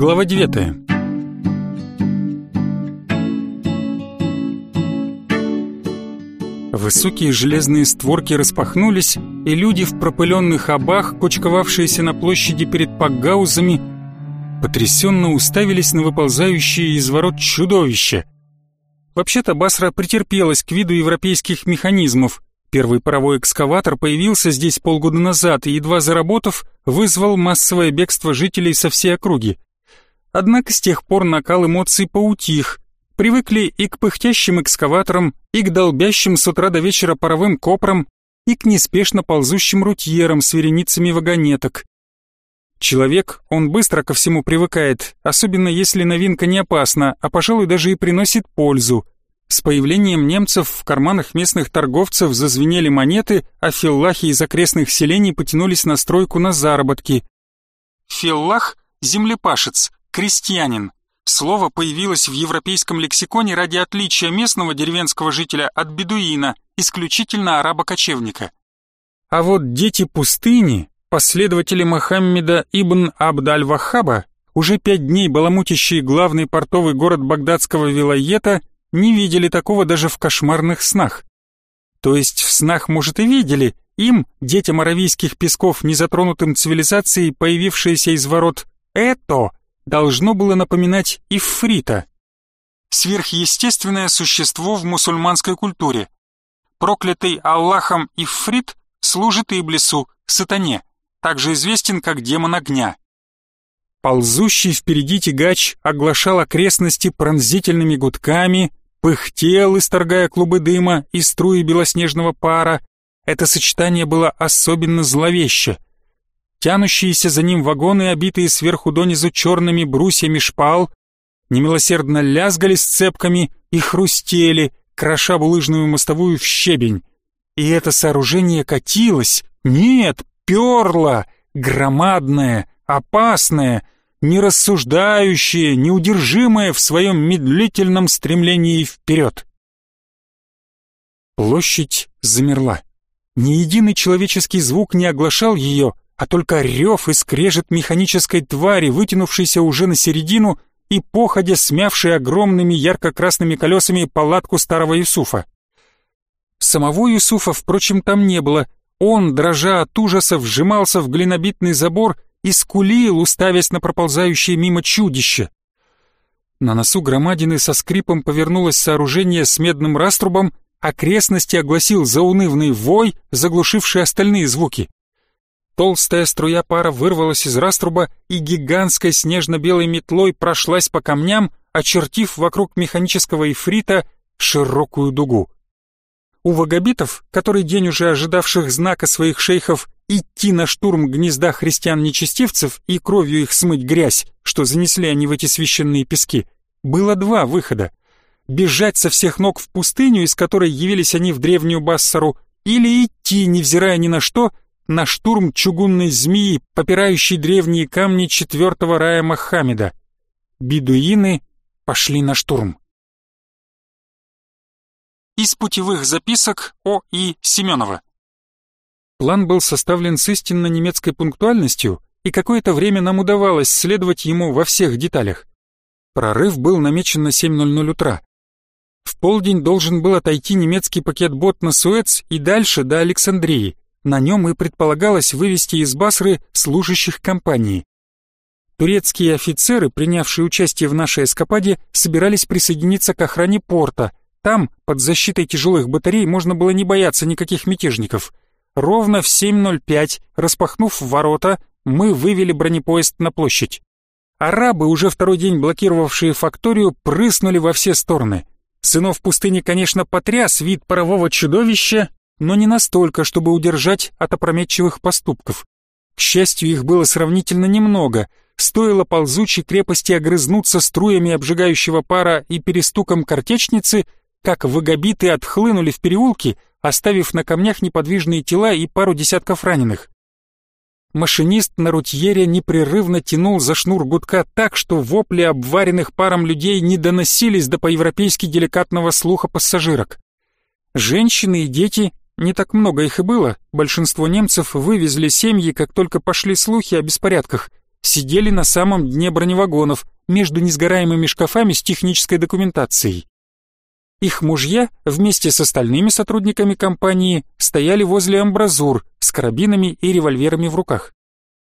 Глава 9. Высокие железные створки распахнулись, и люди в пропыленных обах, кочковавшиеся на площади перед пакгаузами, потрясенно уставились на выползающие из ворот чудовище. Вообще-то Басра претерпелась к виду европейских механизмов. Первый паровой экскаватор появился здесь полгода назад и, едва заработав, вызвал массовое бегство жителей со всей округи. Однако с тех пор накал эмоций поутих, привыкли и к пыхтящим экскаваторам, и к долбящим с утра до вечера паровым копрам, и к неспешно ползущим рутьерам с вереницами вагонеток. Человек, он быстро ко всему привыкает, особенно если новинка не опасна, а, пожалуй, даже и приносит пользу. С появлением немцев в карманах местных торговцев зазвенели монеты, а филлахи из окрестных селений потянулись на стройку на заработки. Филлах – землепашец, крестьянин. Слово появилось в европейском лексиконе ради отличия местного деревенского жителя от бедуина, исключительно араба-кочевника. А вот дети пустыни, последователи Мохаммеда ибн Абдаль-Вахаба, уже пять дней баламутящие главный портовый город багдадского вилайета, не видели такого даже в кошмарных снах. То есть в снах, может, и видели, им, детям аравийских песков, незатронутым цивилизацией, появившиеся из ворот «это», должно было напоминать ифрита. Сверхъестественное существо в мусульманской культуре. Проклятый Аллахом ифрит служит Иблису, сатане, также известен как демон огня. Ползущий впереди тягач оглашал окрестности пронзительными гудками, пыхтел, исторгая клубы дыма и струи белоснежного пара. Это сочетание было особенно зловеще — тянущиеся за ним вагоны, обитые сверху донизу черными брусьями шпал, немилосердно лязгали с цепками и хрустели, кроша булыжную мостовую в щебень. И это сооружение катилось, нет, перло, громадное, опасное, нерассуждающее, неудержимое в своем медлительном стремлении вперед. Площадь замерла. Ни единый человеческий звук не оглашал ее — а только рев и скрежет механической твари, вытянувшейся уже на середину и походя смявшей огромными ярко-красными колесами палатку старого Юсуфа. Самого Юсуфа, впрочем, там не было. Он, дрожа от ужаса, вжимался в глинобитный забор и скулил, уставясь на проползающее мимо чудище. На носу громадины со скрипом повернулось сооружение с медным раструбом, окрестности огласил заунывный вой, заглушивший остальные звуки. Толстая струя пара вырвалась из раструба и гигантской снежно-белой метлой прошлась по камням, очертив вокруг механического эфрита широкую дугу. У вагабитов, который день уже ожидавших знака своих шейхов идти на штурм гнезда христиан-нечестивцев и кровью их смыть грязь, что занесли они в эти священные пески, было два выхода. Бежать со всех ног в пустыню, из которой явились они в древнюю Бассару, или идти, невзирая ни на что, на штурм чугунной змеи, попирающей древние камни четвертого рая Мохаммеда. Бедуины пошли на штурм. Из путевых записок О. И. Семенова. План был составлен с истинно немецкой пунктуальностью, и какое-то время нам удавалось следовать ему во всех деталях. Прорыв был намечен на 7.00 утра. В полдень должен был отойти немецкий пакет бот на Суэц и дальше до Александрии – на нем и предполагалось вывести из Басры служащих компании. Турецкие офицеры, принявшие участие в нашей эскападе, собирались присоединиться к охране порта. Там, под защитой тяжелых батарей, можно было не бояться никаких мятежников. Ровно в 7.05, распахнув ворота, мы вывели бронепоезд на площадь. Арабы, уже второй день блокировавшие факторию, прыснули во все стороны. Сынов пустыни, конечно, потряс вид парового чудовища, но не настолько, чтобы удержать от опрометчивых поступков. К счастью, их было сравнительно немного. Стоило ползучей крепости огрызнуться струями обжигающего пара и перестуком картечницы, как вагобиты отхлынули в переулки, оставив на камнях неподвижные тела и пару десятков раненых. Машинист на рутьере непрерывно тянул за шнур гудка так, что вопли обваренных паром людей не доносились до по-европейски деликатного слуха пассажирок. Женщины и дети не так много их и было, большинство немцев вывезли семьи, как только пошли слухи о беспорядках. Сидели на самом дне броневагонов, между несгораемыми шкафами с технической документацией. Их мужья вместе с остальными сотрудниками компании стояли возле амбразур с карабинами и револьверами в руках.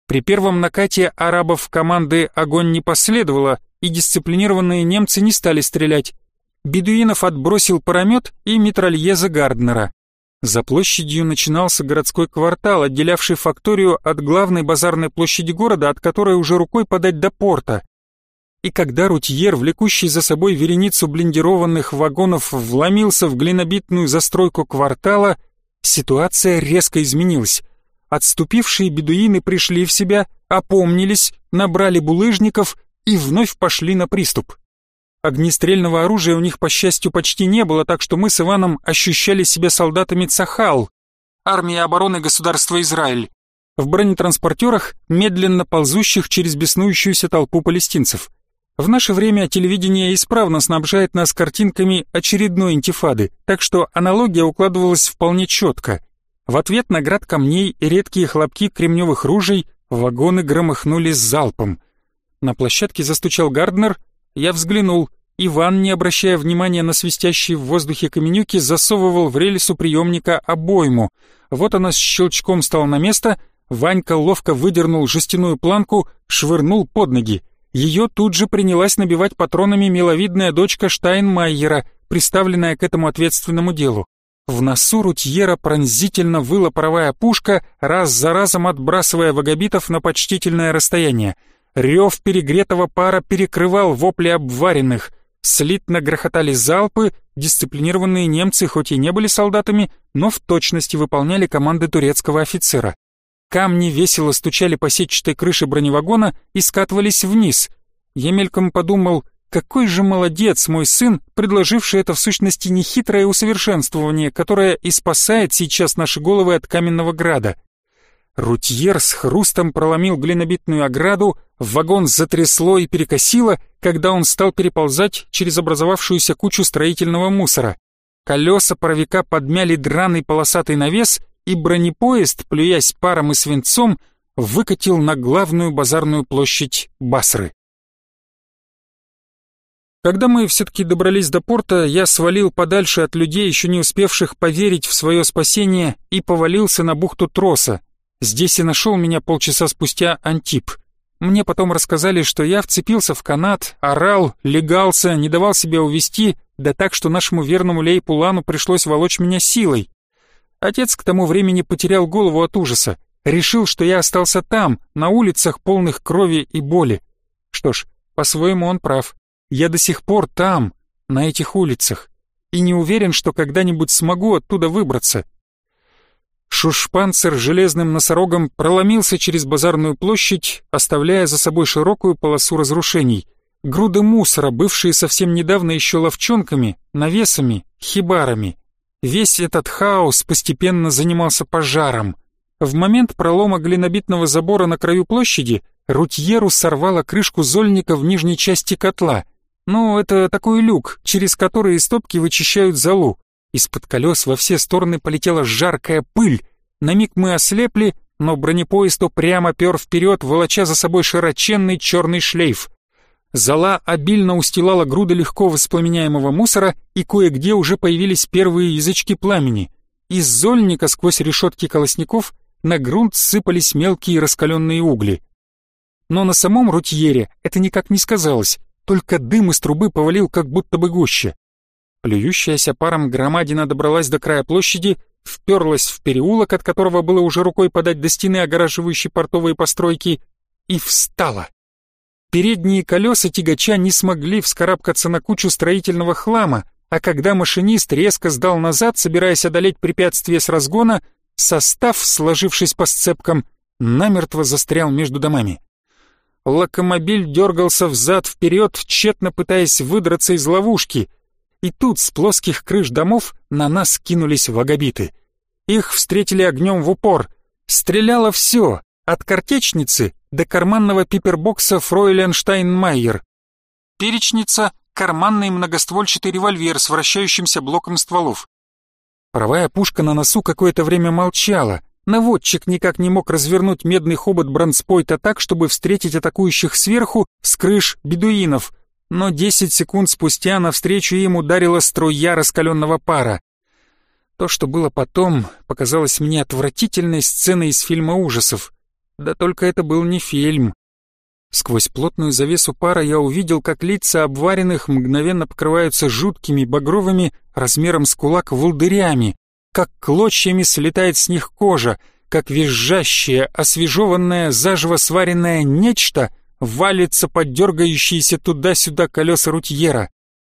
При первом накате арабов команды огонь не последовало, и дисциплинированные немцы не стали стрелять. Бедуинов отбросил парамет и митральеза Гарднера. За площадью начинался городской квартал, отделявший факторию от главной базарной площади города, от которой уже рукой подать до порта. И когда рутьер, влекущий за собой вереницу блиндированных вагонов, вломился в глинобитную застройку квартала, ситуация резко изменилась. Отступившие бедуины пришли в себя, опомнились, набрали булыжников и вновь пошли на приступ. Огнестрельного оружия у них, по счастью, почти не было, так что мы с Иваном ощущали себя солдатами Цахал, армии обороны государства Израиль, в бронетранспортерах, медленно ползущих через беснующуюся толпу палестинцев. В наше время телевидение исправно снабжает нас картинками очередной интифады, так что аналогия укладывалась вполне четко. В ответ на град камней и редкие хлопки кремневых ружей вагоны громыхнули с залпом. На площадке застучал Гарднер, я взглянул. Иван, не обращая внимания на свистящие в воздухе каменюки, засовывал в рельсу приемника обойму. Вот она с щелчком стала на место, Ванька ловко выдернул жестяную планку, швырнул под ноги. Ее тут же принялась набивать патронами миловидная дочка Штайнмайера, приставленная к этому ответственному делу. В носу Рутьера пронзительно выла паровая пушка, раз за разом отбрасывая вагобитов на почтительное расстояние — Рев перегретого пара перекрывал вопли обваренных. Слитно грохотали залпы, дисциплинированные немцы хоть и не были солдатами, но в точности выполняли команды турецкого офицера. Камни весело стучали по сетчатой крыше броневагона и скатывались вниз. Я мельком подумал, какой же молодец мой сын, предложивший это в сущности нехитрое усовершенствование, которое и спасает сейчас наши головы от каменного града. Рутьер с хрустом проломил глинобитную ограду, вагон затрясло и перекосило, когда он стал переползать через образовавшуюся кучу строительного мусора. Колеса паровика подмяли драный полосатый навес, и бронепоезд, плюясь паром и свинцом, выкатил на главную базарную площадь Басры. Когда мы все-таки добрались до порта, я свалил подальше от людей, еще не успевших поверить в свое спасение, и повалился на бухту троса, Здесь и нашел меня полчаса спустя Антип. Мне потом рассказали, что я вцепился в канат, орал, легался, не давал себя увести, да так, что нашему верному Лейпулану пришлось волочь меня силой. Отец к тому времени потерял голову от ужаса, решил, что я остался там, на улицах, полных крови и боли. Что ж, по-своему он прав. Я до сих пор там, на этих улицах, и не уверен, что когда-нибудь смогу оттуда выбраться. Шушпанцер железным носорогом проломился через базарную площадь, оставляя за собой широкую полосу разрушений. Груды мусора, бывшие совсем недавно еще ловчонками, навесами, хибарами. Весь этот хаос постепенно занимался пожаром. В момент пролома глинобитного забора на краю площади Рутьеру сорвало крышку зольника в нижней части котла. Ну, это такой люк, через который из топки вычищают золу. Из-под колес во все стороны полетела жаркая пыль. На миг мы ослепли, но бронепоезд упрямо пер вперед, волоча за собой широченный черный шлейф. Зала обильно устилала груды легко воспламеняемого мусора, и кое-где уже появились первые язычки пламени. Из зольника сквозь решетки колосников на грунт сыпались мелкие раскаленные угли. Но на самом рутьере это никак не сказалось, только дым из трубы повалил как будто бы гуще. Плюющаяся паром громадина добралась до края площади, вперлась в переулок, от которого было уже рукой подать до стены, огораживающей портовые постройки, и встала. Передние колеса тягача не смогли вскарабкаться на кучу строительного хлама, а когда машинист резко сдал назад, собираясь одолеть препятствие с разгона, состав, сложившись по сцепкам, намертво застрял между домами. Локомобиль дергался взад-вперед, тщетно пытаясь выдраться из ловушки — и тут с плоских крыш домов на нас кинулись вагобиты. Их встретили огнем в упор. Стреляло все, от картечницы до карманного пипербокса Фройленштайн-Майер. Перечница — карманный многоствольчатый револьвер с вращающимся блоком стволов. Правая пушка на носу какое-то время молчала. Наводчик никак не мог развернуть медный хобот бронспойта так, чтобы встретить атакующих сверху с крыш бедуинов — но 10 секунд спустя навстречу им ударила струя раскаленного пара. То, что было потом, показалось мне отвратительной сценой из фильма ужасов. Да только это был не фильм. Сквозь плотную завесу пара я увидел, как лица обваренных мгновенно покрываются жуткими багровыми размером с кулак волдырями, как клочьями слетает с них кожа, как визжащее, освежеванное, заживо сваренное нечто валится поддергающиеся туда-сюда колеса рутьера,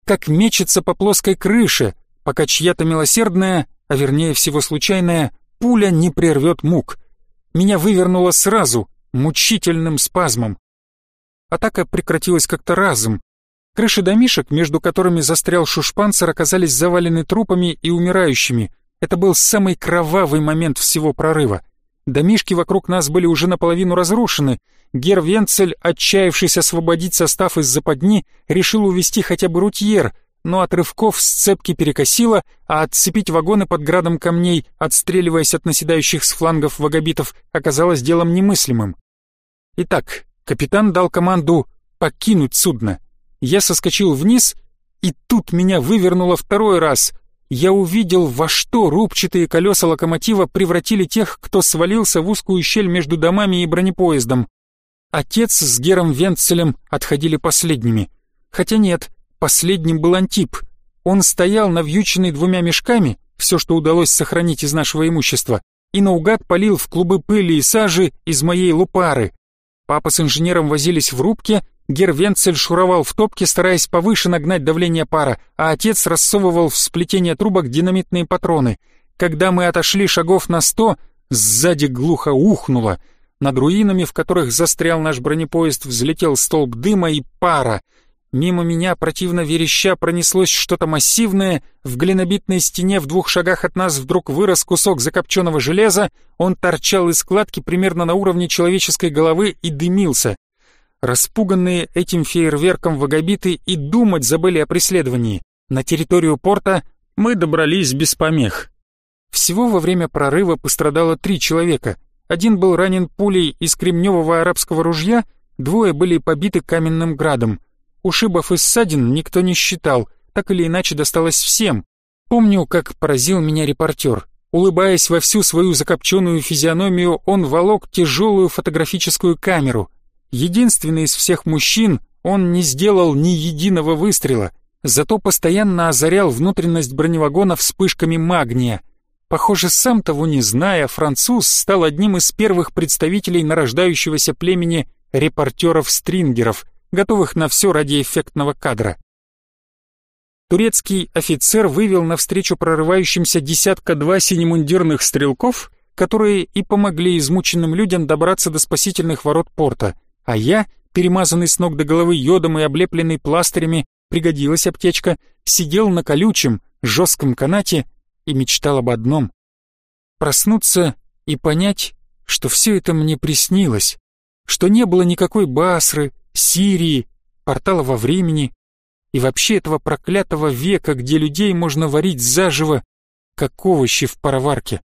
как мечется по плоской крыше, пока чья-то милосердная, а вернее всего случайная, пуля не прервет мук. Меня вывернуло сразу, мучительным спазмом. Атака прекратилась как-то разом. Крыши домишек, между которыми застрял шушпанцер, оказались завалены трупами и умирающими. Это был самый кровавый момент всего прорыва — Домишки вокруг нас были уже наполовину разрушены. Гер Венцель, отчаявшись освободить состав из западни, решил увести хотя бы рутьер, но от рывков сцепки перекосило, а отцепить вагоны под градом камней, отстреливаясь от наседающих с флангов вагобитов, оказалось делом немыслимым. Итак, капитан дал команду покинуть судно. Я соскочил вниз, и тут меня вывернуло второй раз, я увидел, во что рубчатые колеса локомотива превратили тех, кто свалился в узкую щель между домами и бронепоездом. Отец с Гером Венцелем отходили последними. Хотя нет, последним был Антип. Он стоял навьюченный двумя мешками, все, что удалось сохранить из нашего имущества, и наугад полил в клубы пыли и сажи из моей лупары. Папа с инженером возились в рубке, Гервенцель шуровал в топке, стараясь повыше нагнать давление пара, а отец рассовывал в сплетение трубок динамитные патроны. Когда мы отошли шагов на сто, сзади глухо ухнуло. Над руинами, в которых застрял наш бронепоезд, взлетел столб дыма и пара — Мимо меня, противно вереща, пронеслось что-то массивное. В глинобитной стене в двух шагах от нас вдруг вырос кусок закопченного железа. Он торчал из складки примерно на уровне человеческой головы и дымился. Распуганные этим фейерверком вагобиты и думать забыли о преследовании. На территорию порта мы добрались без помех. Всего во время прорыва пострадало три человека. Один был ранен пулей из кремневого арабского ружья, двое были побиты каменным градом — Ушибов и ссадин никто не считал, так или иначе досталось всем. Помню, как поразил меня репортер. Улыбаясь во всю свою закопченную физиономию, он волок тяжелую фотографическую камеру. Единственный из всех мужчин, он не сделал ни единого выстрела, зато постоянно озарял внутренность броневагона вспышками магния. Похоже, сам того не зная, француз стал одним из первых представителей нарождающегося племени репортеров-стрингеров, готовых на все ради эффектного кадра. Турецкий офицер вывел навстречу прорывающимся десятка-два синемундирных стрелков, которые и помогли измученным людям добраться до спасительных ворот порта, а я, перемазанный с ног до головы йодом и облепленный пластырями, пригодилась аптечка, сидел на колючем, жестком канате и мечтал об одном — проснуться и понять, что все это мне приснилось, что не было никакой Басры, Сирии, портала во времени и вообще этого проклятого века, где людей можно варить заживо, как овощи в пароварке.